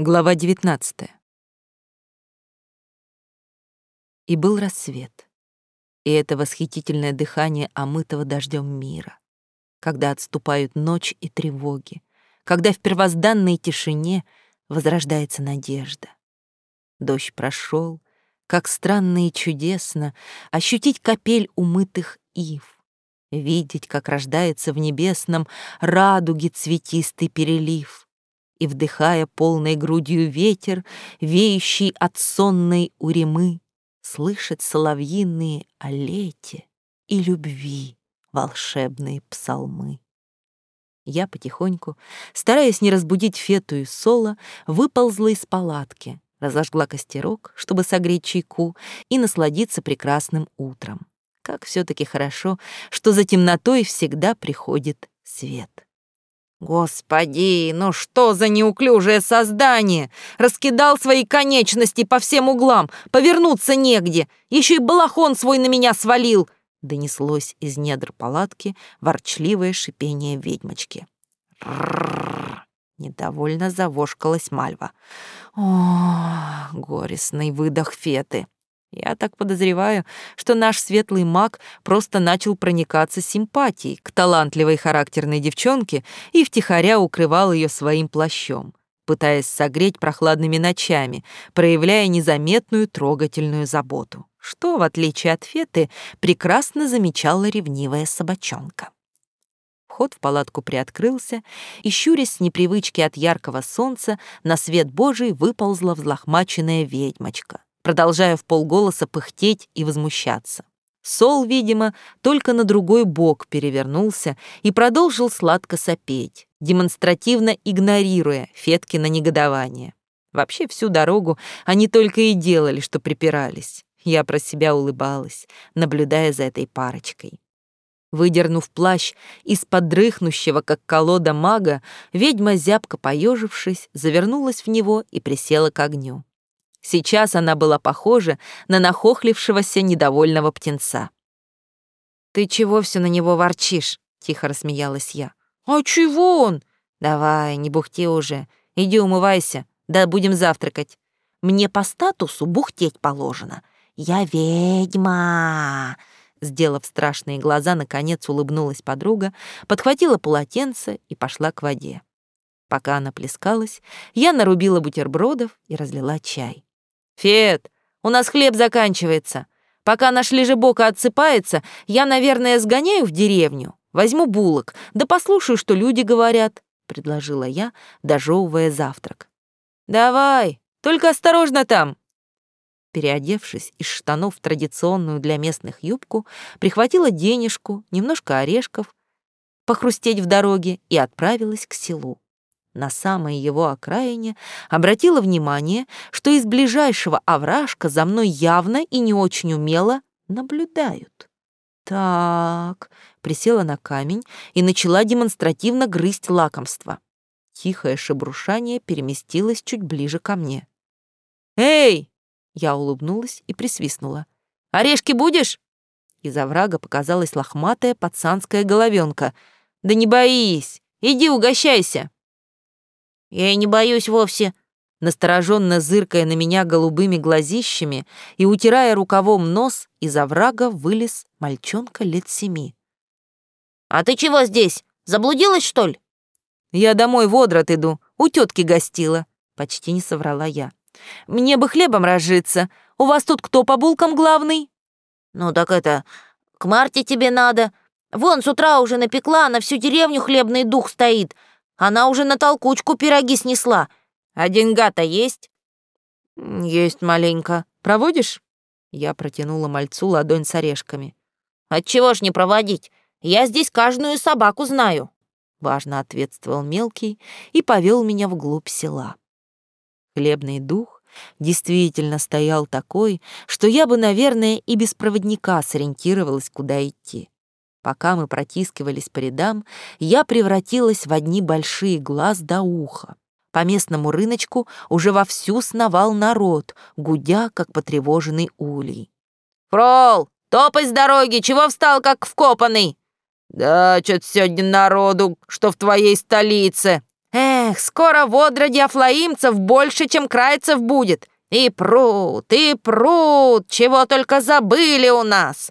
Глава 19. И был рассвет, и это восхитительное дыхание омытого дождем мира, когда отступают ночь и тревоги, когда в первозданной тишине возрождается надежда. Дождь прошел, как странно и чудесно ощутить капель умытых ив, видеть, как рождается в небесном радуги цветистый перелив — и, вдыхая полной грудью ветер, веющий от сонной уремы, слышать соловьиные о лете и любви волшебные псалмы. Я потихоньку, стараясь не разбудить Фету и Соло, выползла из палатки, разожгла костерок, чтобы согреть чайку и насладиться прекрасным утром. Как все таки хорошо, что за темнотой всегда приходит свет. Господи, ну что за неуклюжее создание! Раскидал свои конечности по всем углам, повернуться негде, еще и балахон свой на меня свалил!» Донеслось из недр палатки ворчливое шипение ведьмочки. «Ррррр!» — недовольно завошкалась Мальва. «О, горестный выдох Феты!» Я так подозреваю, что наш светлый маг просто начал проникаться симпатией к талантливой характерной девчонке и втихаря укрывал ее своим плащом, пытаясь согреть прохладными ночами, проявляя незаметную трогательную заботу, что, в отличие от Феты, прекрасно замечала ревнивая собачонка. Вход в палатку приоткрылся, и, щурясь с непривычки от яркого солнца, на свет Божий выползла взлохмаченная ведьмочка продолжая в полголоса пыхтеть и возмущаться. Сол, видимо, только на другой бок перевернулся и продолжил сладко сопеть, демонстративно игнорируя Феткино негодование. Вообще всю дорогу они только и делали, что припирались. Я про себя улыбалась, наблюдая за этой парочкой. Выдернув плащ из-под дрыхнущего, как колода мага, ведьма, зябко поежившись, завернулась в него и присела к огню. Сейчас она была похожа на нахохлившегося недовольного птенца. «Ты чего все на него ворчишь?» — тихо рассмеялась я. «А чего он?» «Давай, не бухти уже. Иди умывайся, да будем завтракать. Мне по статусу бухтеть положено. Я ведьма!» Сделав страшные глаза, наконец улыбнулась подруга, подхватила полотенце и пошла к воде. Пока она плескалась, я нарубила бутербродов и разлила чай. «Фет, у нас хлеб заканчивается. Пока наш лежебока отсыпается, я, наверное, сгоняю в деревню, возьму булок, да послушаю, что люди говорят», — предложила я, дожевывая завтрак. «Давай, только осторожно там!» Переодевшись из штанов в традиционную для местных юбку, прихватила денежку, немножко орешков, похрустеть в дороге и отправилась к селу на самой его окраине, обратила внимание, что из ближайшего овражка за мной явно и не очень умело наблюдают. Так, присела на камень и начала демонстративно грызть лакомство. Тихое шебрушание переместилось чуть ближе ко мне. «Эй!» — я улыбнулась и присвистнула. «Орешки будешь?» Из оврага показалась лохматая пацанская головенка. «Да не боись! Иди угощайся!» «Я и не боюсь вовсе», настороженно зыркая на меня голубыми глазищами и утирая рукавом нос, из оврага вылез мальчонка лет семи. «А ты чего здесь? Заблудилась, что ли?» «Я домой в Одрот иду, у тетки гостила», — почти не соврала я. «Мне бы хлебом разжиться. У вас тут кто по булкам главный?» «Ну так это, к Марте тебе надо. Вон с утра уже напекла, на всю деревню хлебный дух стоит. Она уже на толкучку пироги снесла. А деньга-то есть?» «Есть маленько. Проводишь?» Я протянула мальцу ладонь с орешками. «Отчего ж не проводить? Я здесь каждую собаку знаю», — важно ответствовал мелкий и повел меня вглубь села. Хлебный дух действительно стоял такой, что я бы, наверное, и без проводника сориентировалась, куда идти. Пока мы протискивались по рядам, я превратилась в одни большие глаз до уха. По местному рыночку уже вовсю сновал народ, гудя, как потревоженный улей. «Фрол, топай с дороги! Чего встал, как вкопанный?» «Да, что-то сегодня народу, что в твоей столице!» «Э, Эх, скоро в Одроде афлаимцев больше, чем крайцев будет. И пруд, и пруд, чего только забыли у нас.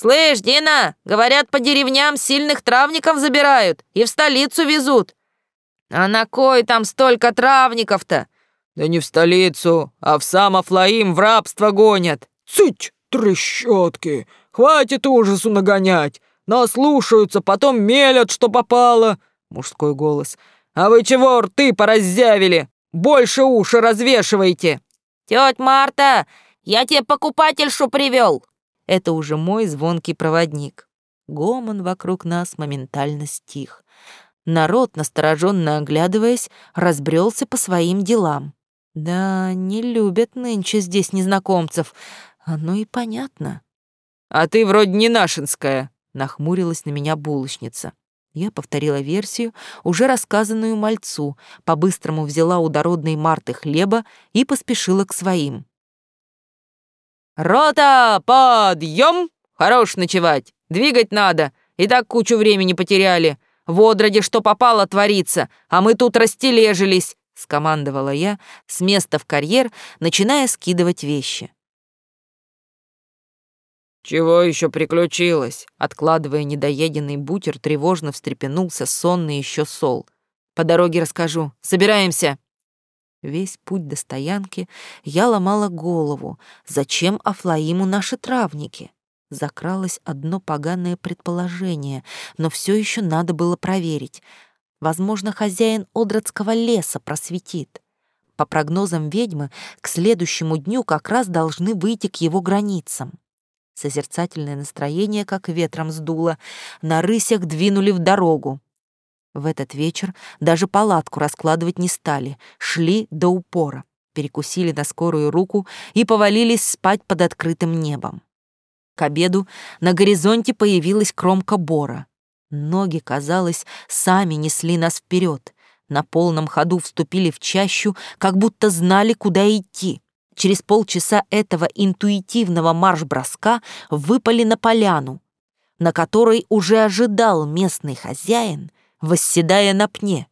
Слышь, Дина, говорят, по деревням сильных травников забирают и в столицу везут. А на кой там столько травников-то? Да не в столицу, а в сам Афлаим в рабство гонят. Цыть, трещотки, хватит ужасу нагонять. Нас слушаются, потом мелят, что попало. Мужской голос. А вы чего рты пораззявили? Больше уши развешивайте. Тетя Марта, я тебе покупательшу привел. Это уже мой звонкий проводник. Гомон вокруг нас моментально стих. Народ, настороженно оглядываясь, разбрелся по своим делам. Да, не любят нынче здесь незнакомцев. Оно и понятно. «А ты вроде не нашинская», — нахмурилась на меня булочница. Я повторила версию, уже рассказанную мальцу, по-быстрому взяла у дородной Марты хлеба и поспешила к своим. «Рота, подъем! Хорош ночевать! Двигать надо! И так кучу времени потеряли! В Одроде что попало творится, а мы тут растележились!» — скомандовала я с места в карьер, начиная скидывать вещи. «Чего еще приключилось?» Откладывая недоеденный бутер, тревожно встрепенулся сонный еще сол. «По дороге расскажу. Собираемся!» Весь путь до стоянки я ломала голову. Зачем Афлаиму наши травники? Закралось одно поганое предположение, но все еще надо было проверить. Возможно, хозяин Одродского леса просветит. По прогнозам ведьмы, к следующему дню как раз должны выйти к его границам. Созерцательное настроение как ветром сдуло. На рысях двинули в дорогу. В этот вечер даже палатку раскладывать не стали, шли до упора, перекусили на скорую руку и повалились спать под открытым небом. К обеду на горизонте появилась кромка бора. Ноги, казалось, сами несли нас вперед. На полном ходу вступили в чащу, как будто знали, куда идти через полчаса этого интуитивного марш-броска выпали на поляну, на которой уже ожидал местный хозяин, восседая на пне.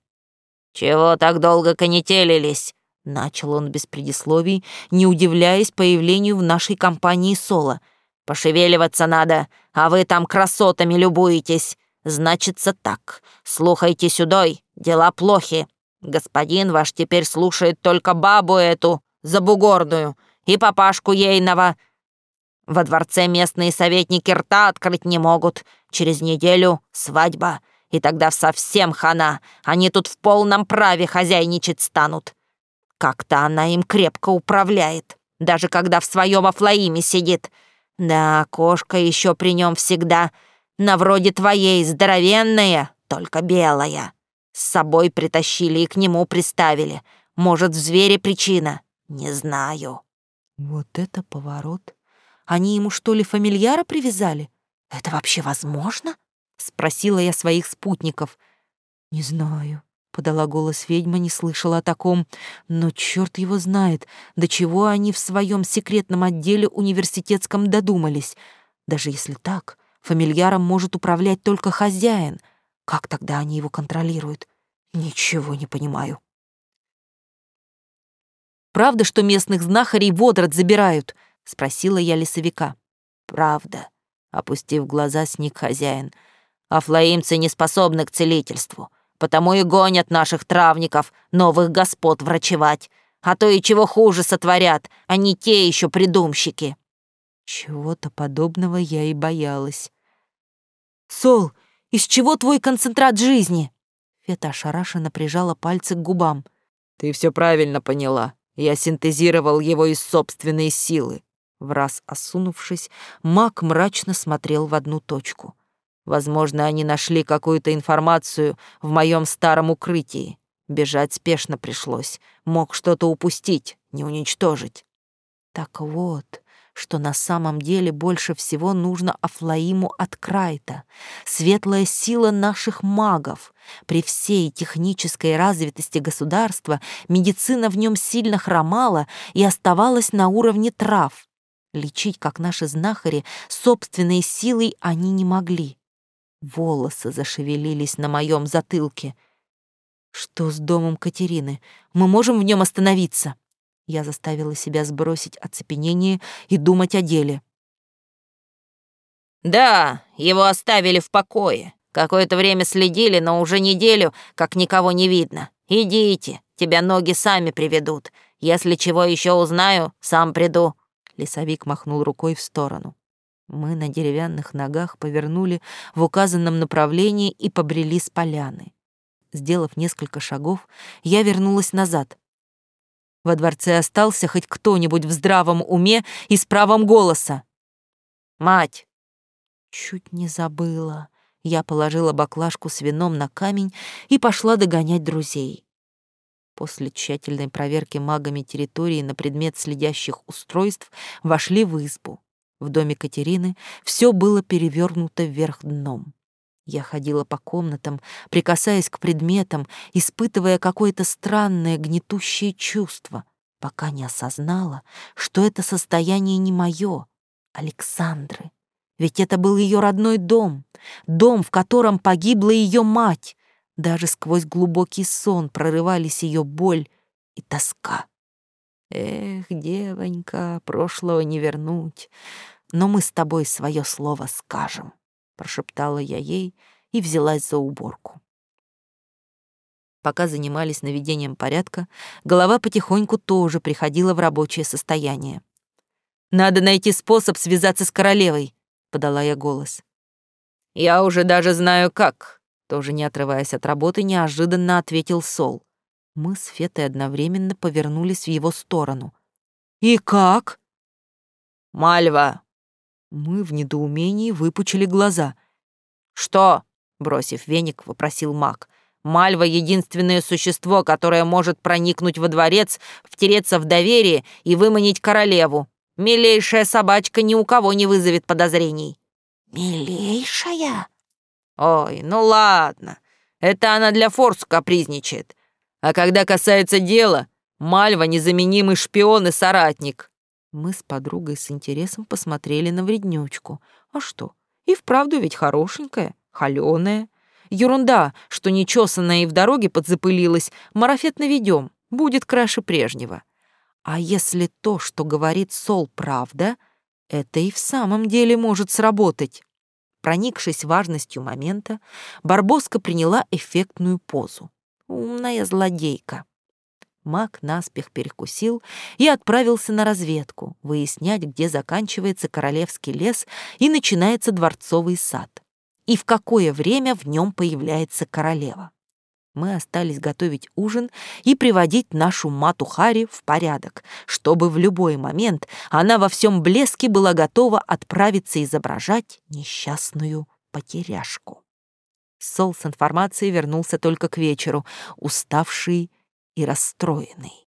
«Чего так долго конетелились?» — начал он без предисловий, не удивляясь появлению в нашей компании Соло. «Пошевеливаться надо, а вы там красотами любуетесь. Значится так, слухайте сюдой, дела плохи. Господин ваш теперь слушает только бабу эту, забугорную, и папашку ейного. Во дворце местные советники рта открыть не могут. Через неделю свадьба, и тогда совсем хана. Они тут в полном праве хозяйничать станут. Как-то она им крепко управляет, даже когда в своем Афлаиме сидит. Да, кошка еще при нем всегда, на вроде твоей, здоровенная, только белая. С собой притащили и к нему приставили. Может, в звере причина. «Не знаю». Вот это поворот. Они ему что ли фамильяра привязали? Это вообще возможно? Спросила я своих спутников. Не знаю. Подала голос ведьма, не слышала о таком. Но черт его знает, до чего они в своем секретном отделе университетском додумались. Даже если так, фамильяром может управлять только хозяин. Как тогда они его контролируют? Ничего не понимаю. Правда, что местных знахарей водород забирают?» — спросила я лесовика. «Правда», — опустив глаза, сник хозяин. «Афлаимцы не способны к целительству, потому и гонят наших травников, новых господ врачевать, а то и чего хуже сотворят, они те еще придумщики». Чего-то подобного я и боялась. «Сол, из чего твой концентрат жизни?» Фета ошарашенно прижала пальцы к губам. «Ты все правильно поняла. Я синтезировал его из собственной силы. Враз осунувшись, маг мрачно смотрел в одну точку. Возможно, они нашли какую-то информацию в моем старом укрытии. Бежать спешно пришлось. Мог что-то упустить, не уничтожить. Так вот, что на самом деле больше всего нужно Афлаиму от Крайта. Светлая сила наших магов. При всей технической развитости государства медицина в нем сильно хромала и оставалась на уровне трав. Лечить, как наши знахари, собственной силой они не могли. Волосы зашевелились на моем затылке. Что с домом Катерины? Мы можем в нем остановиться? Я заставила себя сбросить оцепенение и думать о деле. Да, его оставили в покое. Какое-то время следили, но уже неделю, как никого не видно. Идите, тебя ноги сами приведут. Если чего еще узнаю, сам приду. Лесовик махнул рукой в сторону. Мы на деревянных ногах повернули в указанном направлении и побрели с поляны. Сделав несколько шагов, я вернулась назад. Во дворце остался хоть кто-нибудь в здравом уме и с правом голоса. «Мать!» Чуть не забыла. Я положила баклажку с вином на камень и пошла догонять друзей. После тщательной проверки магами территории на предмет следящих устройств вошли в избу. В доме Катерины все было перевернуто вверх дном. Я ходила по комнатам, прикасаясь к предметам, испытывая какое-то странное гнетущее чувство, пока не осознала, что это состояние не мое, Александры. Ведь это был ее родной дом, дом, в котором погибла ее мать. Даже сквозь глубокий сон прорывались ее боль и тоска. Эх, девонька, прошлого не вернуть, но мы с тобой свое слово скажем, прошептала я ей и взялась за уборку. Пока занимались наведением порядка, голова потихоньку тоже приходила в рабочее состояние. Надо найти способ связаться с королевой, подала я голос. Я уже даже знаю как, тоже не отрываясь от работы, неожиданно ответил Сол. Мы с Фетой одновременно повернулись в его сторону. «И как?» «Мальва!» Мы в недоумении выпучили глаза. «Что?» — бросив веник, вопросил маг. «Мальва — единственное существо, которое может проникнуть во дворец, втереться в доверие и выманить королеву. Милейшая собачка ни у кого не вызовет подозрений». «Милейшая?» «Ой, ну ладно. Это она для Форсу капризничает. А когда касается дела, Мальва — незаменимый шпион и соратник». Мы с подругой с интересом посмотрели на вреднючку. А что, и вправду ведь хорошенькая, холёная. Ерунда, что нечесанная и в дороге подзапылилась, марафет наведем, будет краше прежнего. А если то, что говорит Сол, правда, это и в самом деле может сработать. Проникшись важностью момента, Барбоска приняла эффектную позу. Умная злодейка. Маг наспех перекусил и отправился на разведку, выяснять, где заканчивается королевский лес и начинается дворцовый сад, и в какое время в нем появляется королева. Мы остались готовить ужин и приводить нашу мату Хари в порядок, чтобы в любой момент она во всем блеске была готова отправиться изображать несчастную потеряшку. Сол с информацией вернулся только к вечеру, уставший и расстроенный.